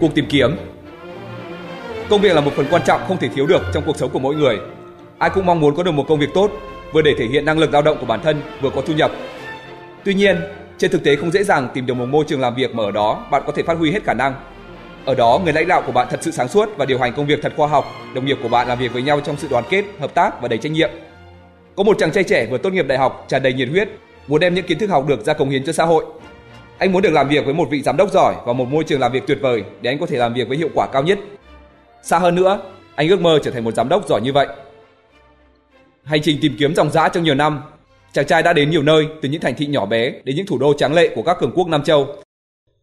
Cuộc tìm kiếm Công việc là một phần quan trọng không thể thiếu được trong cuộc sống của mỗi người. Ai cũng mong muốn có được một công việc tốt, vừa để thể hiện năng lực lao động của bản thân, vừa có thu nhập. Tuy nhiên, trên thực tế không dễ dàng tìm được một môi trường làm việc mà ở đó bạn có thể phát huy hết khả năng. Ở đó, người lãnh đạo của bạn thật sự sáng suốt và điều hành công việc thật khoa học, đồng nghiệp của bạn làm việc với nhau trong sự đoàn kết, hợp tác và đầy trách nhiệm. Có một chàng trai trẻ vừa tốt nghiệp đại học tràn đầy nhiệt huyết, muốn đem những kiến thức học được ra cống hiến cho xã hội. Anh muốn được làm việc với một vị giám đốc giỏi và một môi trường làm việc tuyệt vời để anh có thể làm việc với hiệu quả cao nhất. Xa hơn nữa, anh ước mơ trở thành một giám đốc giỏi như vậy. Hành trình tìm kiếm dòng dã trong nhiều năm, chàng trai đã đến nhiều nơi từ những thành thị nhỏ bé đến những thủ đô tráng lệ của các cường quốc Nam Châu.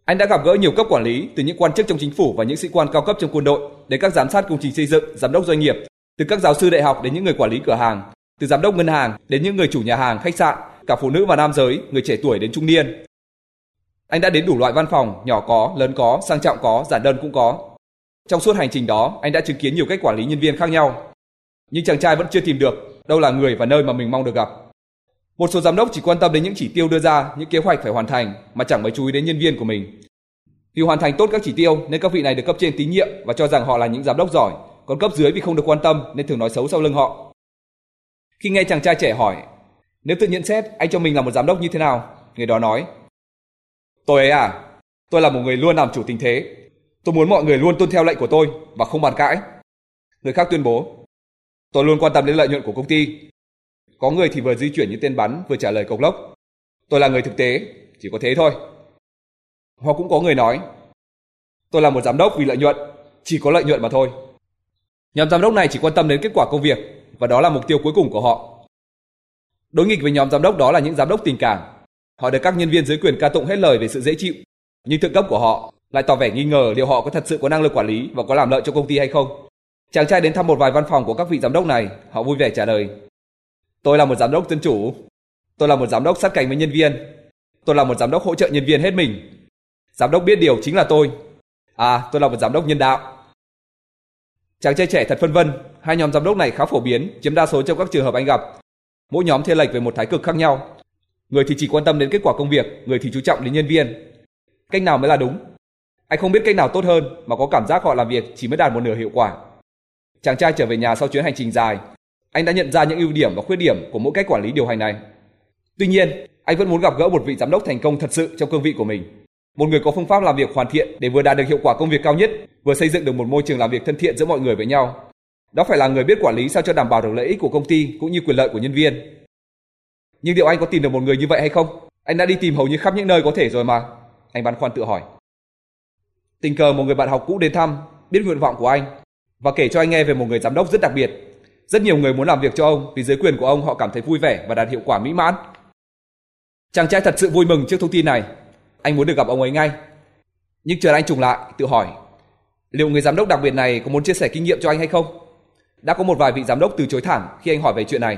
Anh đã gặp gỡ nhiều cấp quản lý từ những quan chức trong chính phủ và những sĩ quan cao cấp trong quân đội đến các giám sát công trình xây dựng, giám đốc doanh nghiệp, từ các giáo sư đại học đến những người quản lý cửa hàng, từ giám đốc ngân hàng đến những người chủ nhà hàng, khách sạn, cả phụ nữ và nam giới, người trẻ tuổi đến trung niên. Anh đã đến đủ loại văn phòng, nhỏ có, lớn có, sang trọng có, giản đơn cũng có. Trong suốt hành trình đó, anh đã chứng kiến nhiều cách quản lý nhân viên khác nhau. Nhưng chàng trai vẫn chưa tìm được đâu là người và nơi mà mình mong được gặp. Một số giám đốc chỉ quan tâm đến những chỉ tiêu đưa ra, những kế hoạch phải hoàn thành mà chẳng mấy chú ý đến nhân viên của mình. Vì hoàn thành tốt các chỉ tiêu nên các vị này được cấp trên tín nhiệm và cho rằng họ là những giám đốc giỏi, còn cấp dưới vì không được quan tâm nên thường nói xấu sau lưng họ. Khi nghe chàng trai trẻ hỏi, nếu tự nhận xét anh cho mình là một giám đốc như thế nào, người đó nói, tôi ấy à, tôi là một người luôn làm chủ tình thế. Tôi muốn mọi người luôn tuân theo lệnh của tôi và không bàn cãi. Người khác tuyên bố, tôi luôn quan tâm đến lợi nhuận của công ty. Có người thì vừa di chuyển như tên bắn vừa trả lời cộc lốc. Tôi là người thực tế, chỉ có thế thôi. Hoặc cũng có người nói, tôi là một giám đốc vì lợi nhuận, chỉ có lợi nhuận mà thôi. Nhóm giám đốc này chỉ quan tâm đến kết quả công việc và đó là mục tiêu cuối cùng của họ. Đối nghịch với nhóm giám đốc đó là những giám đốc tình cảm. Họ được các nhân viên dưới quyền ca tụng hết lời về sự dễ chịu, nhưng thượng cấp của họ lại tỏ vẻ nghi ngờ liệu họ có thật sự có năng lực quản lý và có làm lợi cho công ty hay không. Chàng trai đến thăm một vài văn phòng của các vị giám đốc này, họ vui vẻ trả lời. Tôi là một giám đốc dân chủ. Tôi là một giám đốc sát cánh với nhân viên. Tôi là một giám đốc hỗ trợ nhân viên hết mình. Giám đốc biết điều chính là tôi. À, tôi là một giám đốc nhân đạo. Chàng trai trẻ thật phân vân, hai nhóm giám đốc này khá phổ biến, chiếm đa số trong các trường hợp anh gặp. Mỗi nhóm thiên lệch về một thái cực khác nhau. Người thì chỉ quan tâm đến kết quả công việc, người thì chú trọng đến nhân viên. Cách nào mới là đúng? Anh không biết cách nào tốt hơn mà có cảm giác họ làm việc chỉ mới đạt một nửa hiệu quả. Chàng trai trở về nhà sau chuyến hành trình dài, anh đã nhận ra những ưu điểm và khuyết điểm của mỗi cách quản lý điều hành này. Tuy nhiên, anh vẫn muốn gặp gỡ một vị giám đốc thành công thật sự trong cương vị của mình. Một người có phương pháp làm việc hoàn thiện để vừa đạt được hiệu quả công việc cao nhất, vừa xây dựng được một môi trường làm việc thân thiện giữa mọi người với nhau. Đó phải là người biết quản lý sao cho đảm bảo được lợi ích của công ty cũng như quyền lợi của nhân viên. Nhưng liệu anh có tìm được một người như vậy hay không? Anh đã đi tìm hầu như khắp những nơi có thể rồi mà. Anh băn khoăn tự hỏi. Tình cờ một người bạn học cũ đến thăm, biết nguyện vọng của anh và kể cho anh nghe về một người giám đốc rất đặc biệt. Rất nhiều người muốn làm việc cho ông vì dưới quyền của ông họ cảm thấy vui vẻ và đạt hiệu quả mỹ mãn. Chàng trai thật sự vui mừng trước thông tin này. Anh muốn được gặp ông ấy ngay. Nhưng chờ anh trùng lại, tự hỏi, liệu người giám đốc đặc biệt này có muốn chia sẻ kinh nghiệm cho anh hay không? Đã có một vài vị giám đốc từ chối thẳng khi anh hỏi về chuyện này.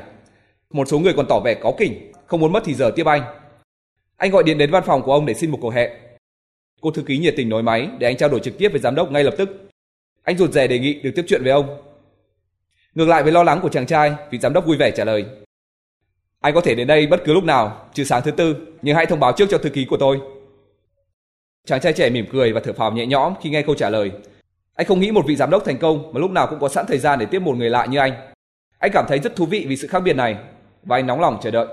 Một số người còn tỏ vẻ cáu kỉnh, không muốn mất thì giờ tiếp anh. Anh gọi điện đến văn phòng của ông để xin một cuộc hẹn. Cô thư ký nhiệt tình nối máy để anh trao đổi trực tiếp với giám đốc ngay lập tức. Anh rụt rè đề nghị được tiếp chuyện với ông. Ngược lại với lo lắng của chàng trai, vị giám đốc vui vẻ trả lời. Anh có thể đến đây bất cứ lúc nào, trừ sáng thứ tư, nhưng hãy thông báo trước cho thư ký của tôi. Chàng trai trẻ mỉm cười và thở phào nhẹ nhõm khi nghe câu trả lời. Anh không nghĩ một vị giám đốc thành công mà lúc nào cũng có sẵn thời gian để tiếp một người lạ như anh. Anh cảm thấy rất thú vị vì sự khác biệt này và anh nóng lòng chờ đợi.